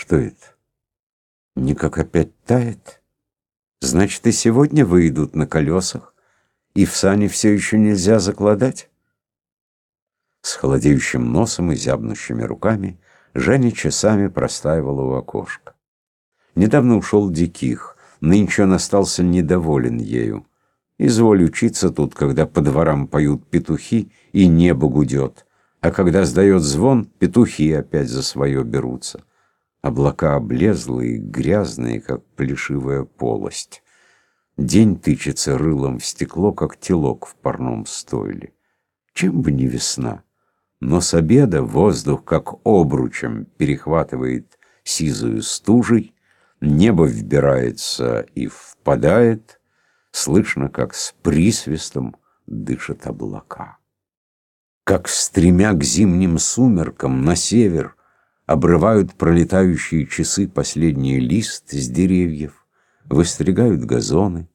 Что это? Никак опять тает? Значит, и сегодня выйдут на колесах, и в сани все еще нельзя закладать? С холодеющим носом и зябнущими руками Женя часами простаивала у окошка. Недавно ушел Диких, нынче он остался недоволен ею. Изволь учиться тут, когда по дворам поют петухи и небо гудет, а когда сдает звон, петухи опять за свое берутся. Облака облезлые, грязные, как плешивая полость. День тычется рылом в стекло, как телок в парном стойле. Чем бы не весна? Но с обеда воздух, как обручем, перехватывает сизую стужей, небо вбирается и впадает, слышно, как с присвистом дышат облака. Как, стремя к зимним сумеркам на север, обрывают пролетающие часы последний лист с деревьев, выстригают газоны,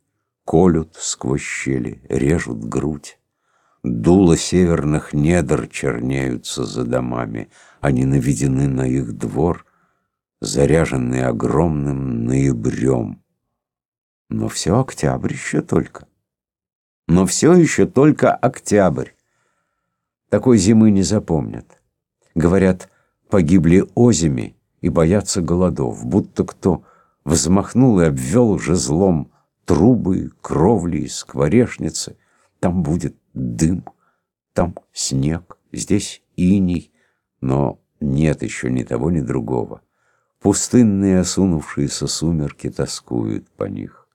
колют сквозь щели, режут грудь. Дула северных недр чернеются за домами, они наведены на их двор, заряженные огромным ноябрем. Но все октябрь еще только. Но все еще только октябрь. Такой зимы не запомнят. Говорят, погибли озими и боятся голодов, будто кто взмахнул и обвел жезлом трубы, кровли, скворечницы. Там будет дым, там снег, здесь иней, но нет еще ни того, ни другого. Пустынные осунувшиеся сумерки тоскуют по них.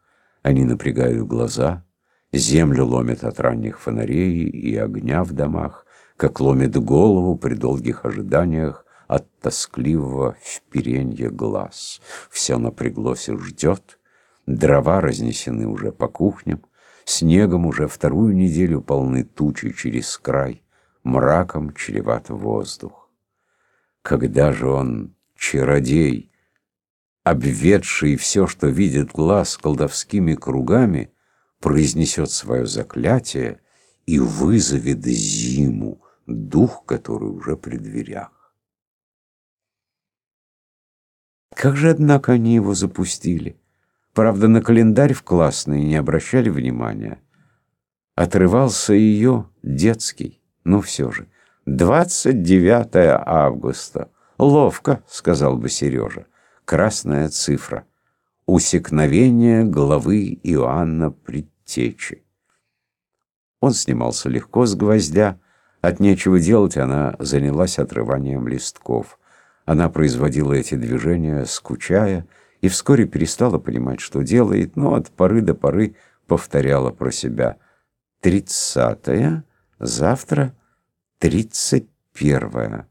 Они напрягают глаза, землю ломят от ранних фонарей и огня в домах, как ломит голову при долгих ожиданиях от тоскливого вперенья глаз. Все напряглось и ждет, дрова разнесены уже по кухням, снегом уже вторую неделю полны тучи через край, мраком чреват воздух. Когда же он чародей, обветший все, что видит глаз колдовскими кругами, произнесет свое заклятие и вызовет зиму, дух, который уже при дверях. Как же, однако, они его запустили? Правда, на календарь в классной не обращали внимания. Отрывался ее детский, ну все же. 29 августа. Ловко, сказал бы Сережа. Красная цифра. Усекновение головы Иоанна Предтечи. Он снимался легко с гвоздя. От нечего делать она занялась отрыванием листков. Она производила эти движения, скучая, и вскоре перестала понимать, что делает, но от поры до поры повторяла про себя. «Тридцатая, завтра тридцать первая».